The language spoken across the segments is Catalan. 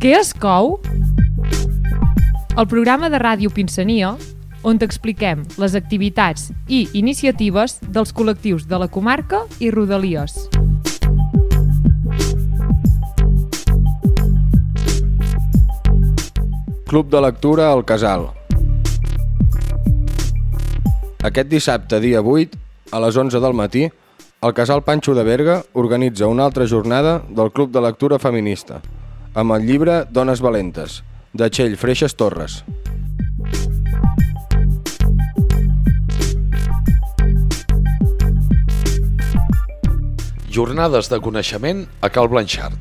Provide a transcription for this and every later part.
Què es cou? El programa de ràdio Pinsania, on t'expliquem les activitats i iniciatives dels col·lectius de la comarca i Rodalies. Club de lectura al Casal. Aquest dissabte, dia 8, a les 11 del matí, el Casal Panxo de Berga organitza una altra jornada del Club de Lectura Feminista, amb el llibre Dones Valentes, de Txell Freixes Torres. Jornades de coneixement a Cal Blanchard.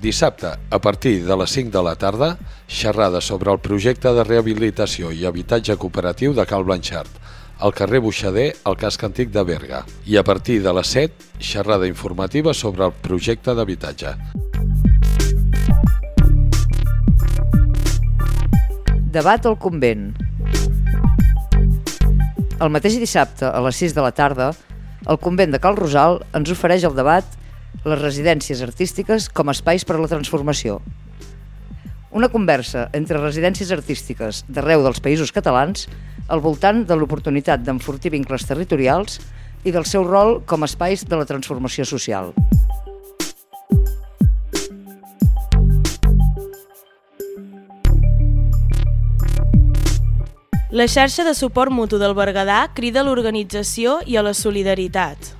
Dissabte, a partir de les 5 de la tarda, xerrada sobre el projecte de rehabilitació i habitatge cooperatiu de Cal Blanchard, al carrer Buixader, al casc antic de Berga. I a partir de les 7, xerrada informativa sobre el projecte d'habitatge. Debat al convent. El mateix dissabte, a les 6 de la tarda, el convent de Cal Rosal ens ofereix el debat les residències artístiques com a espais per a la transformació. Una conversa entre residències artístiques d'arreu dels països catalans al voltant de l'oportunitat d'enfortir vincles territorials i del seu rol com a espais de la transformació social. La xarxa de suport mutu del Berguedà crida a l'organització i a la solidaritat.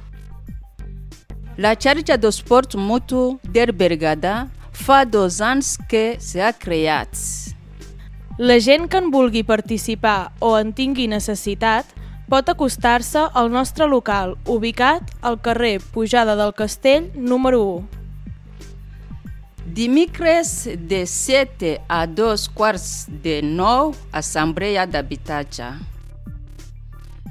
La xarxa de suport mutu del Berguedà fa dos anys que s'ha creat. La gent que en vulgui participar o en tingui necessitat pot acostar-se al nostre local, ubicat al carrer Pujada del Castell, número 1. Dimecres de 7 a 2 quarts de 9, assemblea d'habitatge.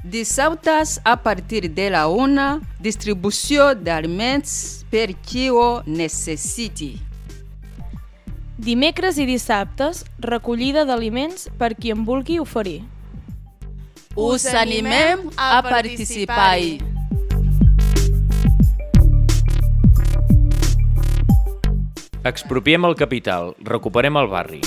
Dissabtes, a partir de la 1, distribució d'aliments per qui ho necessiti. Dimecres i dissabtes, recollida d'aliments per qui en vulgui oferir. Us animem a participar-hi. Expropiem el capital, recuperem el barri.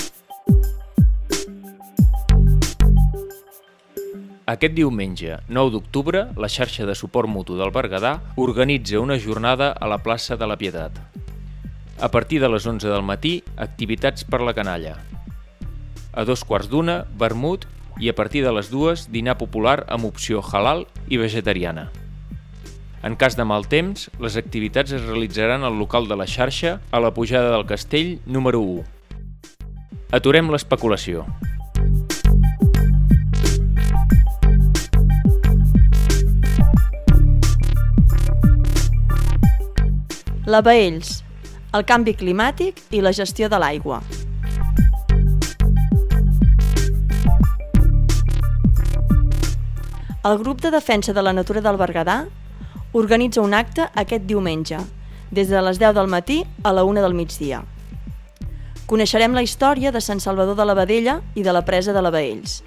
Aquest diumenge, 9 d'octubre, la xarxa de suport mutu del Berguedà organitza una jornada a la plaça de la Pietat. A partir de les 11 del matí, activitats per la canalla. A dos quarts d'una, vermut i a partir de les dues, dinar popular amb opció halal i vegetariana. En cas de mal temps, les activitats es realitzaran al local de la xarxa a la pujada del castell número 1. Aturem l'especulació. La Baells, el canvi climàtic i la gestió de l'aigua. El grup de defensa de la natura del Berguedà organitza un acte aquest diumenge, des de les 10 del matí a la 1 del migdia. Coneixerem la història de Sant Salvador de la Badella i de la presa de la Baells.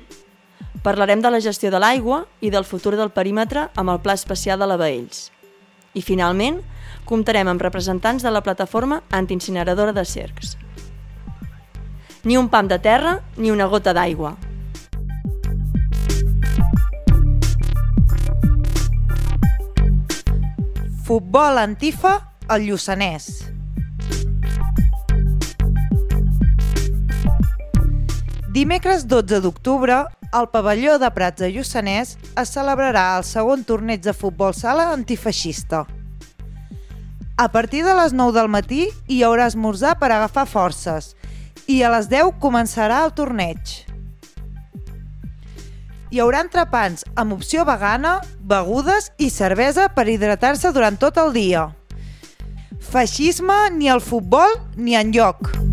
Parlarem de la gestió de l'aigua i del futur del perímetre amb el Pla Especial de la Baells. I finalment, comptarem amb representants de la plataforma antiincineradora de cercs. Ni un pam de terra, ni una gota d'aigua. Futbol Antifa al Lluçanès. Dimecres 12 d'octubre, al pavelló de Prats de Lluçanès es celebrarà el segon torneig de futbol sala antifeixista. A partir de les 9 del matí hi haurà esmorzar per agafar forces i a les 10 començarà el torneig. Hi haurà entrepans amb opció vegana, begudes i cervesa per hidratar-se durant tot el dia. Feixisme ni al futbol ni en lloc.